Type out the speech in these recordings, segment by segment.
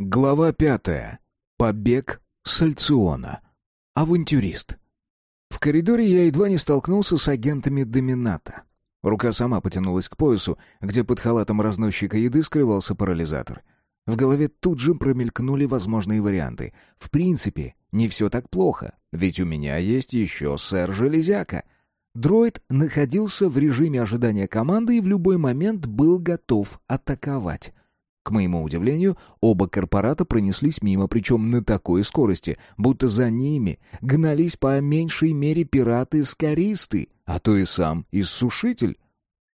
Глава пятая. Побег с Альциона. Авантюрист. В коридоре я едва не столкнулся с агентами Домината. Рука сама потянулась к поясу, где под халатом разносчика еды скрывался парализатор. В голове тут же промелькнули возможные варианты. В принципе, не все так плохо, ведь у меня есть еще сэр Железяка. Дроид находился в режиме ожидания команды и в любой момент был готов атаковать. К моему удивлению, оба корпората пронеслись мимо, причем на такой скорости, будто за ними гнались по меньшей мере пираты-скористы, а то и сам иссушитель.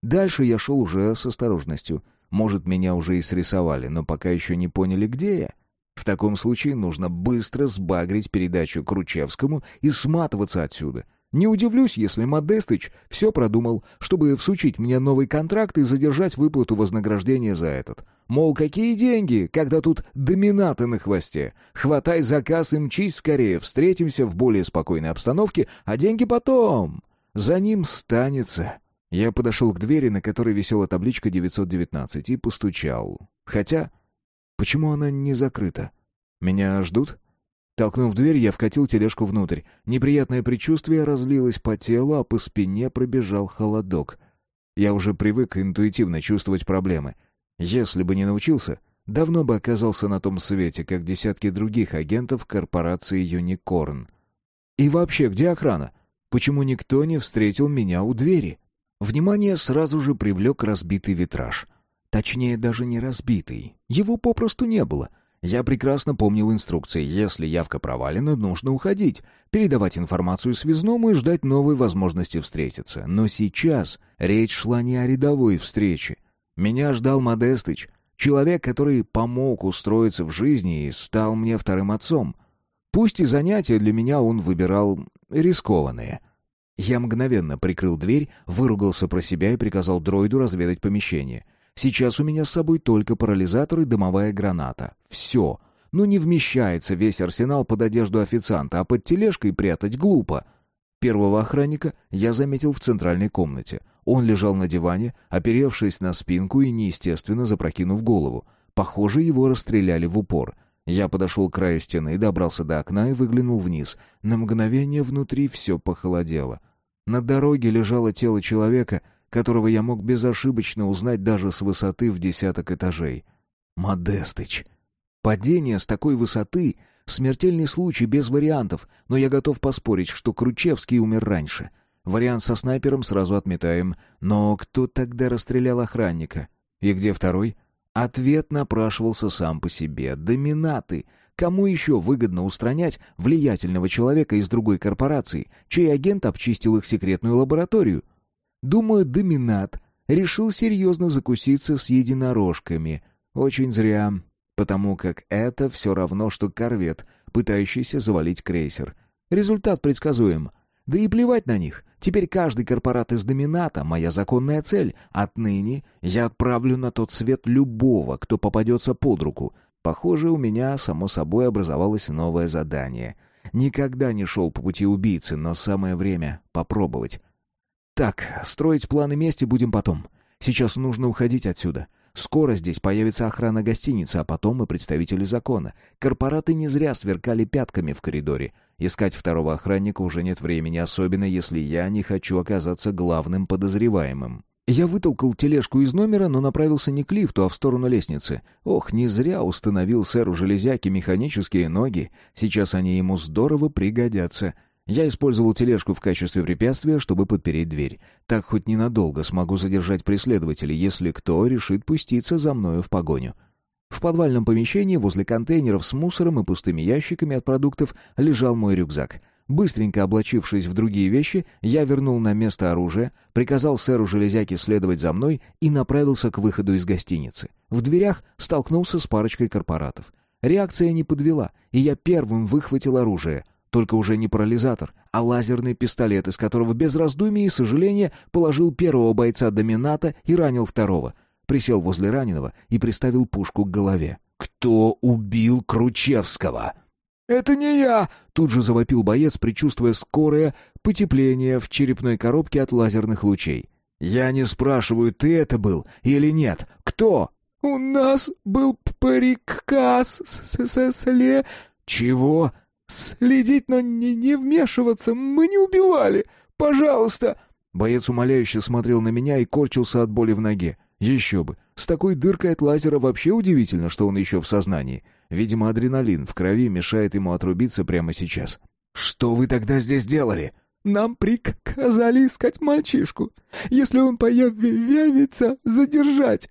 Дальше я шел уже с осторожностью. Может, меня уже и срисовали, но пока еще не поняли, где я. В таком случае нужно быстро сбагрить передачу Кручевскому и сматываться отсюда — не удивлюсь, если Модестыч все продумал, чтобы всучить мне новый контракт и задержать выплату вознаграждения за этот. Мол, какие деньги, когда тут доминаты на хвосте? Хватай заказ и мчись скорее, встретимся в более спокойной обстановке, а деньги потом. За ним станется. Я подошел к двери, на которой висела табличка 919, и постучал. Хотя, почему она не закрыта? Меня ждут? Толкнув дверь, я вкатил тележку внутрь. Неприятное предчувствие разлилось по телу, а по спине пробежал холодок. Я уже привык интуитивно чувствовать проблемы. Если бы не научился, давно бы оказался на том свете, как десятки других агентов корпорации «Юникорн». И вообще, где охрана? Почему никто не встретил меня у двери? Внимание сразу же привлек разбитый витраж. Точнее, даже не разбитый. Его попросту не было — я прекрасно помнил инструкции. Если явка провалена, нужно уходить, передавать информацию связному и ждать новой возможности встретиться. Но сейчас речь шла не о рядовой встрече. Меня ждал Модестыч, человек, который помог устроиться в жизни и стал мне вторым отцом. Пусть и занятия для меня он выбирал рискованные. Я мгновенно прикрыл дверь, выругался про себя и приказал дроиду разведать помещение — Сейчас у меня с собой только парализатор и дымовая граната. Все. Ну не вмещается весь арсенал под одежду официанта, а под тележкой прятать глупо. Первого охранника я заметил в центральной комнате. Он лежал на диване, оперевшись на спинку и неестественно запрокинув голову. Похоже, его расстреляли в упор. Я подошел к краю стены, добрался до окна и выглянул вниз. На мгновение внутри все похолодело. На дороге лежало тело человека — которого я мог безошибочно узнать даже с высоты в десяток этажей. Модестыч. Падение с такой высоты — смертельный случай без вариантов, но я готов поспорить, что Кручевский умер раньше. Вариант со снайпером сразу отметаем. Но кто тогда расстрелял охранника? И где второй? Ответ напрашивался сам по себе. Доминаты. Кому еще выгодно устранять влиятельного человека из другой корпорации, чей агент обчистил их секретную лабораторию? Думаю, доминат решил серьезно закуситься с единорожками. Очень зря, потому как это все равно, что корвет, пытающийся завалить крейсер. Результат предсказуем. Да и плевать на них. Теперь каждый корпорат из домината — моя законная цель. Отныне я отправлю на тот свет любого, кто попадется под руку. Похоже, у меня, само собой, образовалось новое задание. Никогда не шел по пути убийцы, но самое время попробовать. Так, строить планы мести будем потом. Сейчас нужно уходить отсюда. Скоро здесь появится охрана гостиницы, а потом и представители закона. Корпораты не зря сверкали пятками в коридоре. Искать второго охранника уже нет времени, особенно если я не хочу оказаться главным подозреваемым. Я вытолкал тележку из номера, но направился не к лифту, а в сторону лестницы. Ох, не зря установил сэру Железяки механические ноги. Сейчас они ему здорово пригодятся. Я использовал тележку в качестве препятствия, чтобы подпереть дверь. Так хоть ненадолго смогу задержать преследователей, если кто решит пуститься за мною в погоню. В подвальном помещении возле контейнеров с мусором и пустыми ящиками от продуктов лежал мой рюкзак. Быстренько облачившись в другие вещи, я вернул на место оружие, приказал сэру Железяке следовать за мной и направился к выходу из гостиницы. В дверях столкнулся с парочкой корпоратов. Реакция не подвела, и я первым выхватил оружие — только уже не парализатор, а лазерный пистолет, из которого без раздумий и сожаления положил первого бойца домината и ранил второго. Присел возле раненого и приставил пушку к голове. «Кто убил Кручевского?» «Это не я!» — тут же завопил боец, предчувствуя скорое потепление в черепной коробке от лазерных лучей. «Я не спрашиваю, ты это был или нет. Кто?» У нас был приказ сле...» «Чего?» «Следить, но не, не вмешиваться. Мы не убивали. Пожалуйста!» Боец умоляюще смотрел на меня и корчился от боли в ноге. Еще бы. С такой дыркой от лазера вообще удивительно, что он еще в сознании. Видимо, адреналин в крови мешает ему отрубиться прямо сейчас. «Что вы тогда здесь делали?» «Нам приказали искать мальчишку. Если он появится, задержать».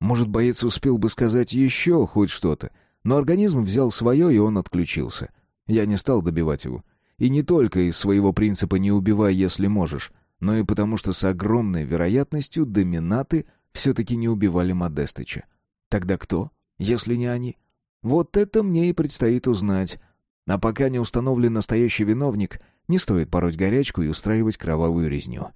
Может, боец успел бы сказать еще хоть что-то, но организм взял свое, и он отключился. Я не стал добивать его. И не только из своего принципа «не убивай, если можешь», но и потому, что с огромной вероятностью доминаты все-таки не убивали Модестыча. Тогда кто, если не они? Вот это мне и предстоит узнать. А пока не установлен настоящий виновник, не стоит пороть горячку и устраивать кровавую резню.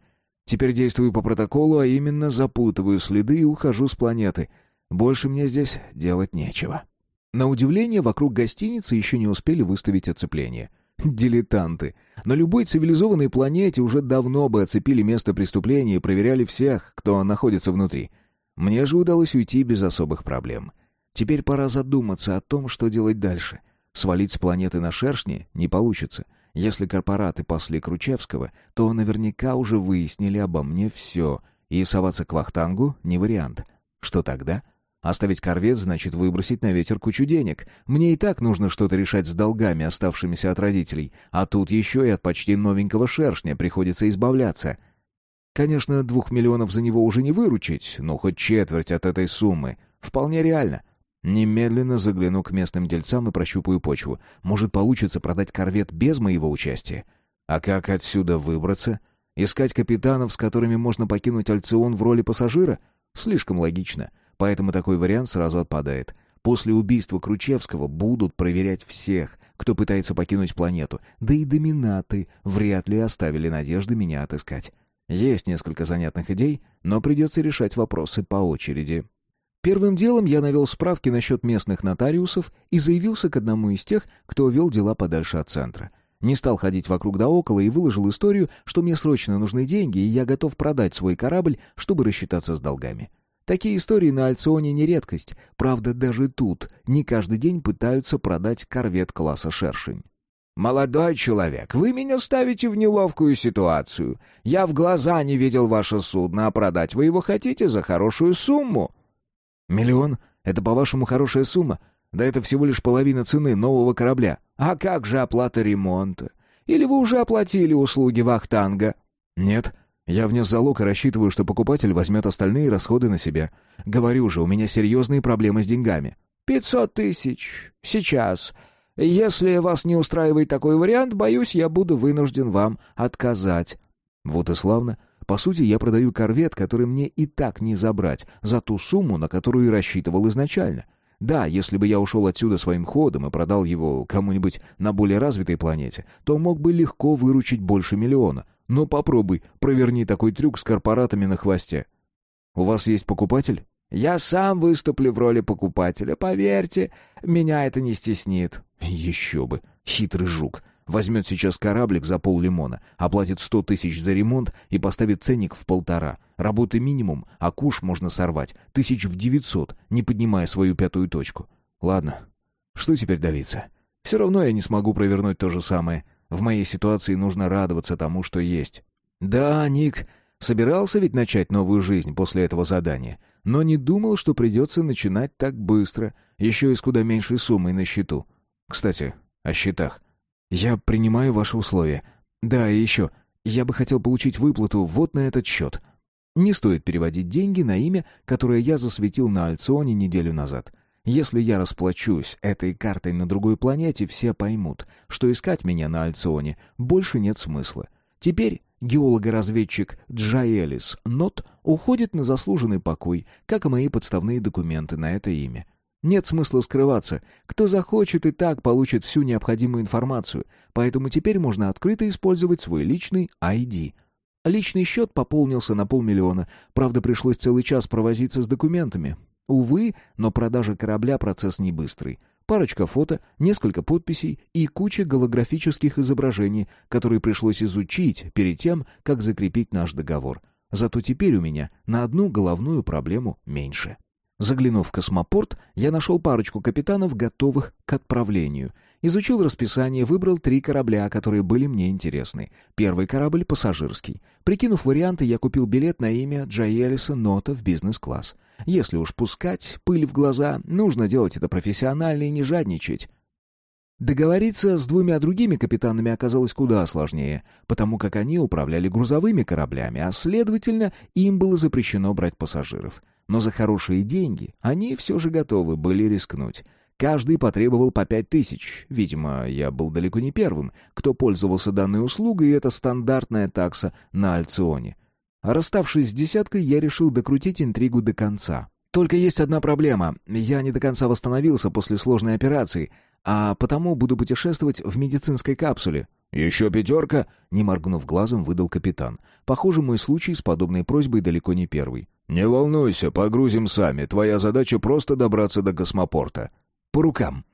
Теперь действую по протоколу, а именно запутываю следы и ухожу с планеты. Больше мне здесь делать нечего. На удивление, вокруг гостиницы еще не успели выставить оцепление — Дилетанты. На любой цивилизованной планете уже давно бы оцепили место преступления и проверяли всех, кто находится внутри. Мне же удалось уйти без особых проблем. Теперь пора задуматься о том, что делать дальше. Свалить с планеты на шершни не получится. Если корпораты пасли Кручевского, то наверняка уже выяснили обо мне все, и соваться к Вахтангу не вариант. Что тогда? — Оставить корвет значит выбросить на ветер кучу денег. Мне и так нужно что-то решать с долгами, оставшимися от родителей. А тут еще и от почти новенького шершня приходится избавляться. Конечно, двух миллионов за него уже не выручить, но хоть четверть от этой суммы. Вполне реально. Немедленно загляну к местным дельцам и прощупаю почву. Может, получится продать корвет без моего участия. А как отсюда выбраться? Искать капитанов, с которыми можно покинуть Альцион в роли пассажира? Слишком логично. — Поэтому такой вариант сразу отпадает. После убийства Кручевского будут проверять всех, кто пытается покинуть планету. Да и доминаты вряд ли оставили надежды меня отыскать. Есть несколько занятных идей, но придется решать вопросы по очереди. Первым делом я навел справки насчет местных нотариусов и заявился к одному из тех, кто вел дела подальше от центра. Не стал ходить вокруг да около и выложил историю, что мне срочно нужны деньги, и я готов продать свой корабль, чтобы рассчитаться с долгами. Такие истории на Альционе не редкость. Правда, даже тут не каждый день пытаются продать корвет класса «Шершень». «Молодой человек, вы меня ставите в неловкую ситуацию. Я в глаза не видел ваше судно, а продать вы его хотите за хорошую сумму». «Миллион? Это, по-вашему, хорошая сумма? Да это всего лишь половина цены нового корабля». «А как же оплата ремонта? Или вы уже оплатили услуги Вахтанга?» «Нет, я внес залог и рассчитываю, что покупатель возьмет остальные расходы на себя. Говорю же, у меня серьезные проблемы с деньгами». «Пятьсот тысяч. Сейчас. Если вас не устраивает такой вариант, боюсь, я буду вынужден вам отказать». «Вот и славно. По сути, я продаю корвет, который мне и так не забрать, за ту сумму, на которую и рассчитывал изначально. Да, если бы я ушел отсюда своим ходом и продал его кому-нибудь на более развитой планете, то мог бы легко выручить больше миллиона. Но попробуй, проверни такой трюк с корпоратами на хвосте. У вас есть покупатель? Я сам выступлю в роли покупателя, поверьте, меня это не стеснит. Еще бы, хитрый жук. Возьмет сейчас кораблик за пол лимона, оплатит сто тысяч за ремонт и поставит ценник в полтора. Работы минимум, а куш можно сорвать. Тысяч в девятьсот, не поднимая свою пятую точку. Ладно, что теперь давиться? Все равно я не смогу провернуть то же самое. В моей ситуации нужно радоваться тому, что есть. Да, Ник собирался ведь начать новую жизнь после этого задания, но не думал, что придется начинать так быстро, еще и с куда меньшей суммой на счету. Кстати, о счетах. Я принимаю ваши условия. Да, и еще, я бы хотел получить выплату вот на этот счет. Не стоит переводить деньги на имя, которое я засветил на Альционе неделю назад. Если я расплачусь этой картой на другой планете, все поймут, что искать меня на Альционе больше нет смысла. Теперь геолого-разведчик Джаэлис Нот уходит на заслуженный покой, как и мои подставные документы на это имя. Нет смысла скрываться. Кто захочет и так получит всю необходимую информацию, поэтому теперь можно открыто использовать свой личный ID. Личный счет пополнился на полмиллиона, правда пришлось целый час провозиться с документами. Увы, но продажа корабля процесс не быстрый. Парочка фото, несколько подписей и куча голографических изображений, которые пришлось изучить перед тем, как закрепить наш договор. Зато теперь у меня на одну головную проблему меньше. Заглянув в космопорт, я нашел парочку капитанов, готовых к отправлению. Изучил расписание, выбрал три корабля, которые были мне интересны. Первый корабль — пассажирский. Прикинув варианты, я купил билет на имя Джаэлиса Нота в бизнес-класс. Если уж пускать пыль в глаза, нужно делать это профессионально и не жадничать. Договориться с двумя другими капитанами оказалось куда сложнее, потому как они управляли грузовыми кораблями, а, следовательно, им было запрещено брать пассажиров. Но за хорошие деньги они все же готовы были рискнуть. Каждый потребовал по пять тысяч. Видимо, я был далеко не первым, кто пользовался данной услугой, и это стандартная такса на Альционе. Расставшись с десяткой, я решил докрутить интригу до конца. Только есть одна проблема. Я не до конца восстановился после сложной операции, а потому буду путешествовать в медицинской капсуле». «Еще пятерка?» — не моргнув глазом, выдал капитан. Похоже, мой случай с подобной просьбой далеко не первый. «Не волнуйся, погрузим сами. Твоя задача просто добраться до космопорта». «По рукам».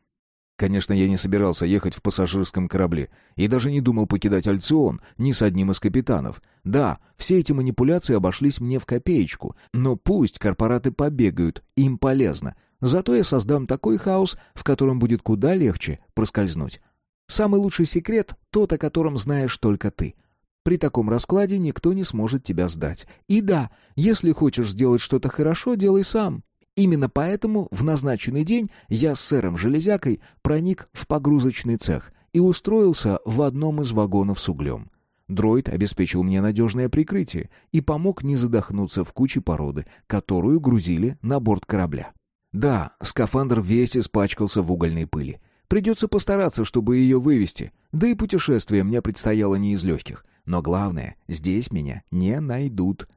Конечно, я не собирался ехать в пассажирском корабле и даже не думал покидать Альцион ни с одним из капитанов. Да, все эти манипуляции обошлись мне в копеечку, но пусть корпораты побегают, им полезно. Зато я создам такой хаос, в котором будет куда легче проскользнуть. Самый лучший секрет — тот, о котором знаешь только ты. При таком раскладе никто не сможет тебя сдать. И да, если хочешь сделать что-то хорошо, делай сам. Именно поэтому в назначенный день я с сэром Железякой проник в погрузочный цех и устроился в одном из вагонов с углем. Дроид обеспечил мне надежное прикрытие и помог не задохнуться в куче породы, которую грузили на борт корабля. Да, скафандр весь испачкался в угольной пыли. Придется постараться, чтобы ее вывести. Да и путешествие мне предстояло не из легких. Но главное, здесь меня не найдут.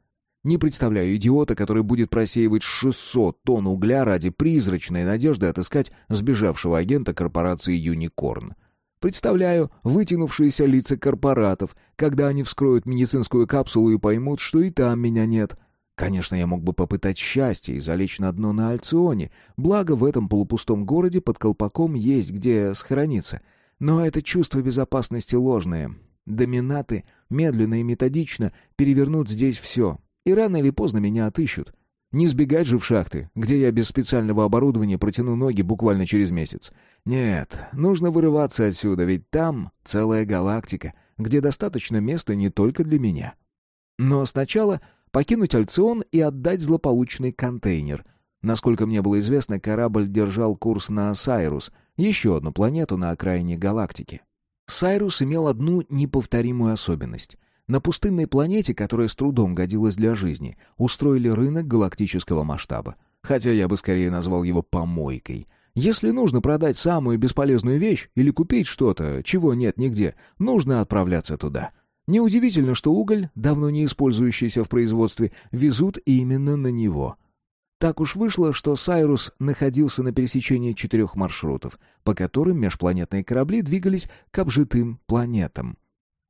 Не представляю идиота, который будет просеивать 600 тонн угля ради призрачной надежды отыскать сбежавшего агента корпорации «Юникорн». Представляю вытянувшиеся лица корпоратов, когда они вскроют медицинскую капсулу и поймут, что и там меня нет. Конечно, я мог бы попытать счастье и залечь на дно на Альционе, благо в этом полупустом городе под колпаком есть где схорониться. Но это чувство безопасности ложное. Доминаты медленно и методично перевернут здесь все, и рано или поздно меня отыщут. Не сбегать же в шахты, где я без специального оборудования протяну ноги буквально через месяц. Нет, нужно вырываться отсюда, ведь там целая галактика, где достаточно места не только для меня. Но сначала покинуть Альцион и отдать злополучный контейнер. Насколько мне было известно, корабль держал курс на Сайрус, еще одну планету на окраине галактики. Сайрус имел одну неповторимую особенность. На пустынной планете, которая с трудом годилась для жизни, устроили рынок галактического масштаба. Хотя я бы скорее назвал его помойкой. Если нужно продать самую бесполезную вещь или купить что-то, чего нет нигде, нужно отправляться туда. Неудивительно, что уголь, давно не использующийся в производстве, везут именно на него. Так уж вышло, что Сайрус находился на пересечении четырех маршрутов, по которым межпланетные корабли двигались к обжитым планетам.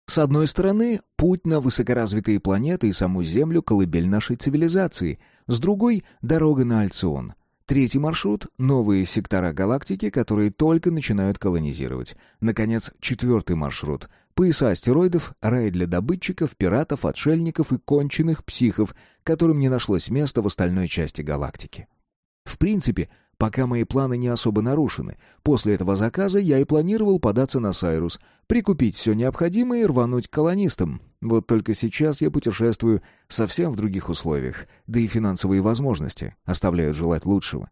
С одной стороны, путь на высокоразвитые планеты и саму Землю — колыбель нашей цивилизации, с другой — дорога на Альцион. Третий маршрут — новые сектора галактики, которые только начинают колонизировать. Наконец, четвертый маршрут — пояса астероидов, рай для добытчиков, пиратов, отшельников и конченых психов, которым не нашлось места в остальной части галактики. В принципе, Пока мои планы не особо нарушены. После этого заказа я и планировал податься на Сайрус, прикупить все необходимое и рвануть к колонистам. Вот только сейчас я путешествую совсем в других условиях, да и финансовые возможности оставляют желать лучшего.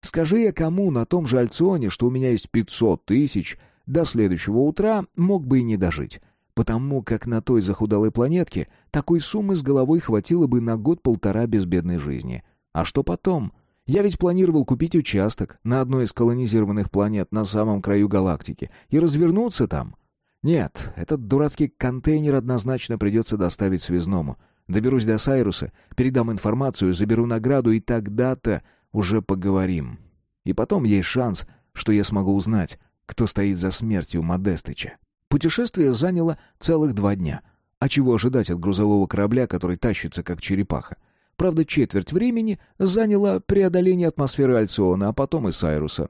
Скажи я кому на том же Альционе, что у меня есть 500 тысяч, до следующего утра мог бы и не дожить. Потому как на той захудалой планетке такой суммы с головой хватило бы на год-полтора безбедной жизни. А что потом? Я ведь планировал купить участок на одной из колонизированных планет на самом краю галактики и развернуться там. Нет, этот дурацкий контейнер однозначно придется доставить связному. Доберусь до Сайруса, передам информацию, заберу награду, и тогда-то уже поговорим. И потом есть шанс, что я смогу узнать, кто стоит за смертью Модестыча. Путешествие заняло целых два дня. А чего ожидать от грузового корабля, который тащится как черепаха? Правда, четверть времени заняло преодоление атмосферы Альциона, а потом и Сайруса.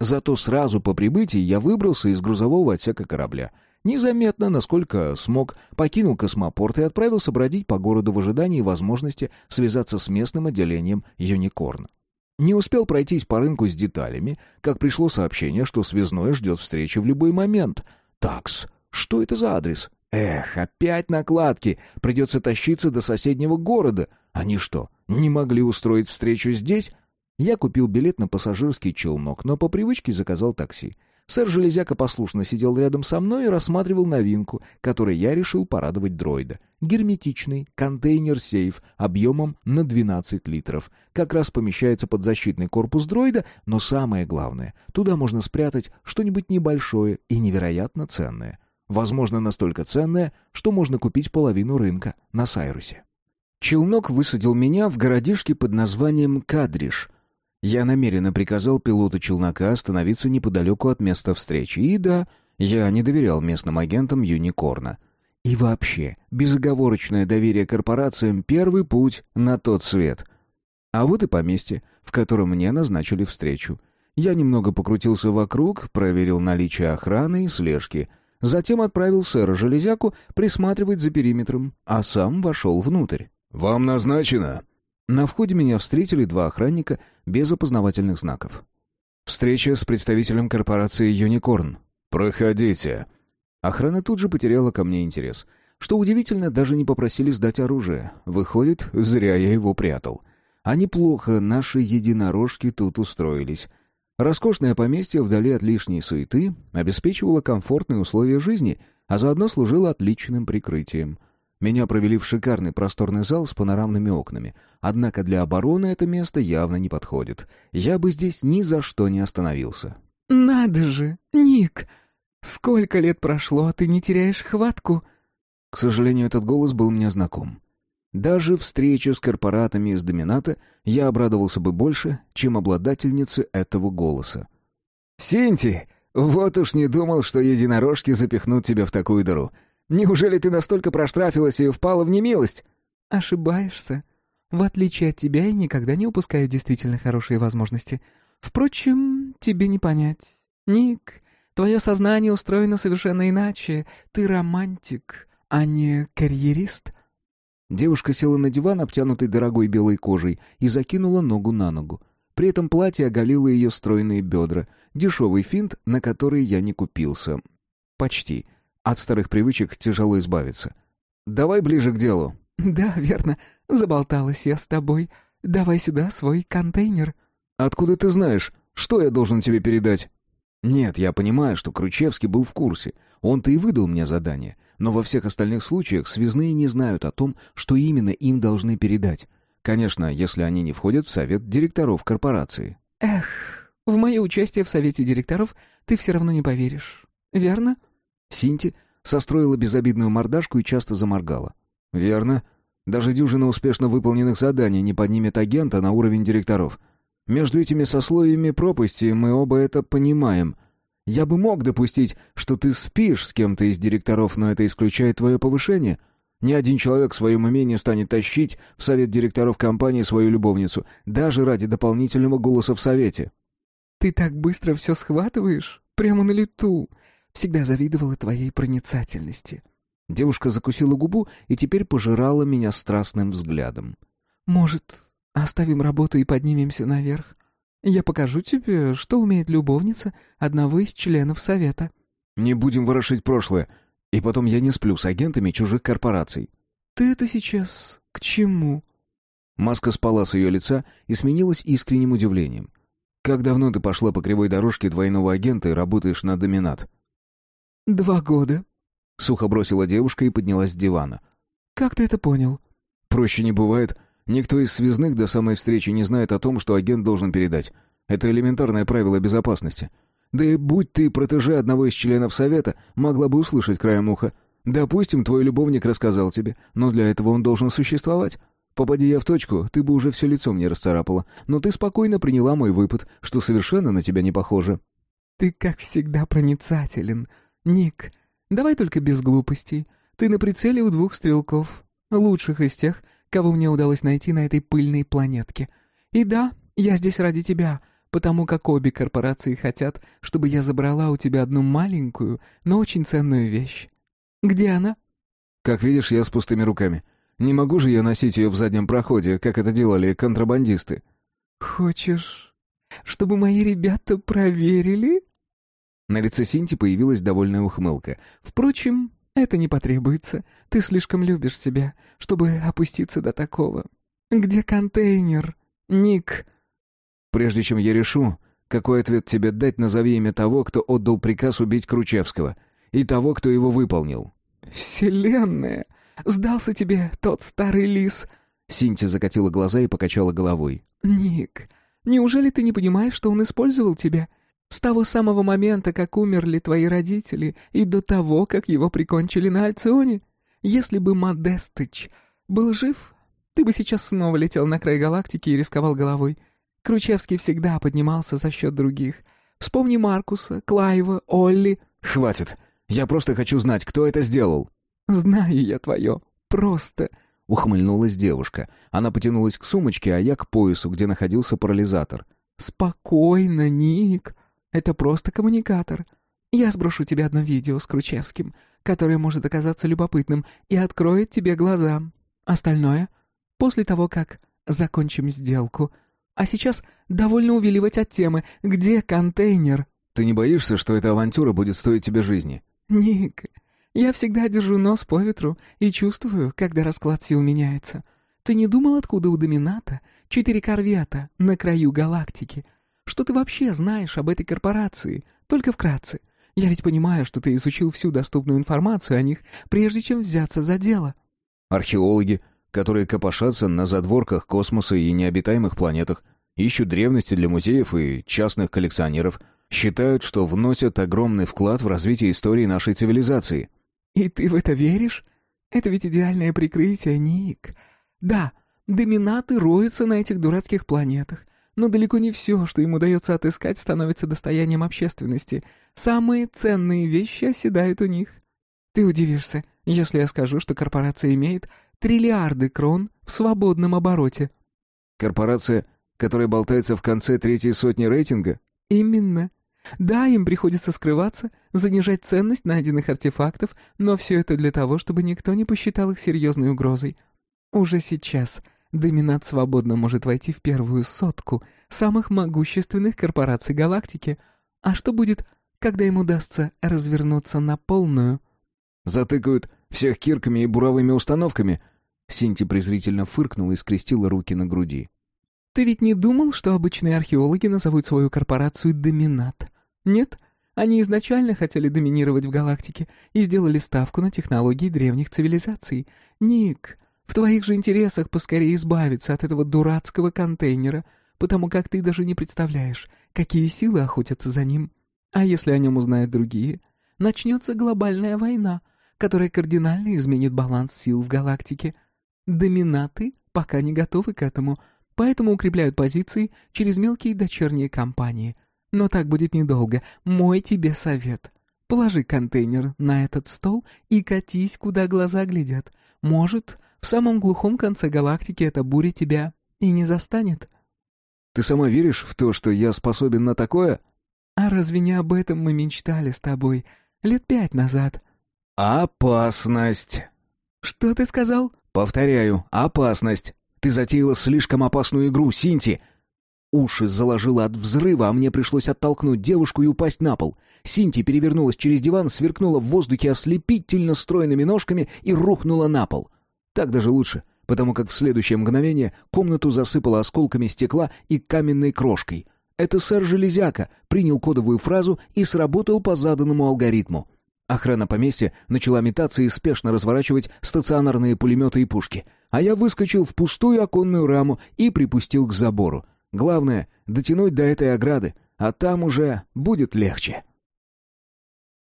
Зато сразу по прибытии я выбрался из грузового отсека корабля. Незаметно, насколько смог, покинул космопорт и отправился бродить по городу в ожидании возможности связаться с местным отделением Юникорн. Не успел пройтись по рынку с деталями, как пришло сообщение, что связной ждет встречи в любой момент. Такс, что это за адрес? Эх, опять накладки. Придется тащиться до соседнего города. Они что, не могли устроить встречу здесь? Я купил билет на пассажирский челнок, но по привычке заказал такси. Сэр Железяка послушно сидел рядом со мной и рассматривал новинку, которой я решил порадовать дроида. Герметичный контейнер-сейф объемом на 12 литров. Как раз помещается под защитный корпус дроида, но самое главное, туда можно спрятать что-нибудь небольшое и невероятно ценное. Возможно, настолько ценное, что можно купить половину рынка на Сайрусе. Челнок высадил меня в городишке под названием Кадриш — я намеренно приказал пилоту челнока остановиться неподалеку от места встречи. И да, я не доверял местным агентам Юникорна. И вообще, безоговорочное доверие корпорациям — первый путь на тот свет. А вот и поместье, в котором мне назначили встречу. Я немного покрутился вокруг, проверил наличие охраны и слежки. Затем отправил сэра Железяку присматривать за периметром, а сам вошел внутрь. «Вам назначено?» На входе меня встретили два охранника без опознавательных знаков. Встреча с представителем корпорации «Юникорн». «Проходите». Охрана тут же потеряла ко мне интерес. Что удивительно, даже не попросили сдать оружие. Выходит, зря я его прятал. А неплохо наши единорожки тут устроились. Роскошное поместье вдали от лишней суеты обеспечивало комфортные условия жизни, а заодно служило отличным прикрытием — меня провели в шикарный просторный зал с панорамными окнами. Однако для обороны это место явно не подходит. Я бы здесь ни за что не остановился. «Надо же, Ник! Сколько лет прошло, а ты не теряешь хватку?» К сожалению, этот голос был мне знаком. Даже встреча с корпоратами из Домината я обрадовался бы больше, чем обладательнице этого голоса. «Синти, вот уж не думал, что единорожки запихнут тебя в такую дыру. Неужели ты настолько проштрафилась и впала в немилость?» «Ошибаешься. В отличие от тебя, я никогда не упускаю действительно хорошие возможности. Впрочем, тебе не понять. Ник, твое сознание устроено совершенно иначе. Ты романтик, а не карьерист». Девушка села на диван, обтянутый дорогой белой кожей, и закинула ногу на ногу. При этом платье оголило ее стройные бедра. Дешевый финт, на который я не купился. Почти. От старых привычек тяжело избавиться. «Давай ближе к делу». «Да, верно. Заболталась я с тобой. Давай сюда свой контейнер». «Откуда ты знаешь? Что я должен тебе передать?» «Нет, я понимаю, что Кручевский был в курсе. Он-то и выдал мне задание. Но во всех остальных случаях связные не знают о том, что именно им должны передать. Конечно, если они не входят в совет директоров корпорации». «Эх, в мое участие в совете директоров ты все равно не поверишь. Верно?» Синти состроила безобидную мордашку и часто заморгала. «Верно. Даже дюжина успешно выполненных заданий не поднимет агента на уровень директоров. Между этими сословиями пропасти мы оба это понимаем. Я бы мог допустить, что ты спишь с кем-то из директоров, но это исключает твое повышение. Ни один человек в своем уме не станет тащить в совет директоров компании свою любовницу, даже ради дополнительного голоса в совете». «Ты так быстро все схватываешь? Прямо на лету. Всегда завидовала твоей проницательности». Девушка закусила губу и теперь пожирала меня страстным взглядом. «Может, оставим работу и поднимемся наверх? Я покажу тебе, что умеет любовница одного из членов совета». «Не будем ворошить прошлое. И потом я не сплю с агентами чужих корпораций». «Ты это сейчас к чему?» Маска спала с ее лица и сменилась искренним удивлением. «Как давно ты пошла по кривой дорожке двойного агента и работаешь на доминат?» «Два года», — сухо бросила девушка и поднялась с дивана. «Как ты это понял?» «Проще не бывает. Никто из связных до самой встречи не знает о том, что агент должен передать. Это элементарное правило безопасности. Да и будь ты протеже одного из членов совета, могла бы услышать краем уха. Допустим, твой любовник рассказал тебе, но для этого он должен существовать. Попади я в точку, ты бы уже все лицо мне расцарапала. Но ты спокойно приняла мой выпад, что совершенно на тебя не похоже». «Ты, как всегда, проницателен», «Ник, давай только без глупостей. Ты на прицеле у двух стрелков, лучших из тех, кого мне удалось найти на этой пыльной планетке. И да, я здесь ради тебя, потому как обе корпорации хотят, чтобы я забрала у тебя одну маленькую, но очень ценную вещь. Где она?» «Как видишь, я с пустыми руками. Не могу же я носить ее в заднем проходе, как это делали контрабандисты». «Хочешь, чтобы мои ребята проверили?» На лице Синти появилась довольная ухмылка. «Впрочем, это не потребуется. Ты слишком любишь себя, чтобы опуститься до такого. Где контейнер, Ник?» «Прежде чем я решу, какой ответ тебе дать, назови имя того, кто отдал приказ убить Кручевского, и того, кто его выполнил». «Вселенная! Сдался тебе тот старый лис!» Синти закатила глаза и покачала головой. «Ник, неужели ты не понимаешь, что он использовал тебя? С того самого момента, как умерли твои родители, и до того, как его прикончили на Альционе? Если бы Модестыч был жив, ты бы сейчас снова летел на край галактики и рисковал головой. Кручевский всегда поднимался за счет других. Вспомни Маркуса, Клайва, Олли». «Хватит. Я просто хочу знать, кто это сделал». «Знаю я твое. Просто...» Ухмыльнулась девушка. Она потянулась к сумочке, а я к поясу, где находился парализатор. «Спокойно, Ник. Это просто коммуникатор. Я сброшу тебе одно видео с Кручевским, которое может оказаться любопытным и откроет тебе глаза. Остальное — после того, как закончим сделку. А сейчас довольно увиливать от темы. Где контейнер?» «Ты не боишься, что эта авантюра будет стоить тебе жизни?» «Ник, я всегда держу нос по ветру и чувствую, когда расклад сил меняется. Ты не думал, откуда у Домината четыре корвета на краю галактики? Что ты вообще знаешь об этой корпорации? Только вкратце. Я ведь понимаю, что ты изучил всю доступную информацию о них, прежде чем взяться за дело». «Археологи, которые копошатся на задворках космоса и необитаемых планетах, ищут древности для музеев и частных коллекционеров, считают, что вносят огромный вклад в развитие истории нашей цивилизации». «И ты в это веришь? Это ведь идеальное прикрытие, Ник. Да, доминаты роются на этих дурацких планетах, но далеко не все, что им удается отыскать, становится достоянием общественности. Самые ценные вещи оседают у них. Ты удивишься, если я скажу, что корпорация имеет триллиарды крон в свободном обороте». «Корпорация, которая болтается в конце третьей сотни рейтинга?» «Именно. Да, им приходится скрываться, занижать ценность найденных артефактов, но все это для того, чтобы никто не посчитал их серьезной угрозой. Уже сейчас Доминат свободно может войти в первую сотку самых могущественных корпораций галактики. А что будет, когда им удастся развернуться на полную? Затыкают всех кирками и буровыми установками. Синти презрительно фыркнула и скрестила руки на груди. Ты ведь не думал, что обычные археологи назовут свою корпорацию «Доминат»? Нет? Они изначально хотели доминировать в галактике и сделали ставку на технологии древних цивилизаций. Ник, в твоих же интересах поскорее избавиться от этого дурацкого контейнера, потому как ты даже не представляешь, какие силы охотятся за ним. А если о нем узнают другие, начнется глобальная война, которая кардинально изменит баланс сил в галактике. Доминаты пока не готовы к этому, поэтому укрепляют позиции через мелкие дочерние компании — но так будет недолго. Мой тебе совет. Положи контейнер на этот стол и катись, куда глаза глядят. Может, в самом глухом конце галактики эта буря тебя и не застанет. Ты сама веришь в то, что я способен на такое? А разве не об этом мы мечтали с тобой лет пять назад? Опасность. Что ты сказал? Повторяю, опасность. Ты затеяла слишком опасную игру, Синти. Уши заложило от взрыва, а мне пришлось оттолкнуть девушку и упасть на пол. Синти перевернулась через диван, сверкнула в воздухе ослепительно стройными ножками и рухнула на пол. Так даже лучше, потому как в следующее мгновение комнату засыпало осколками стекла и каменной крошкой. Это сэр Железяка принял кодовую фразу и сработал по заданному алгоритму. Охрана поместья начала метаться и спешно разворачивать стационарные пулеметы и пушки, а я выскочил в пустую оконную раму и припустил к забору. Главное — дотянуть до этой ограды, а там уже будет легче.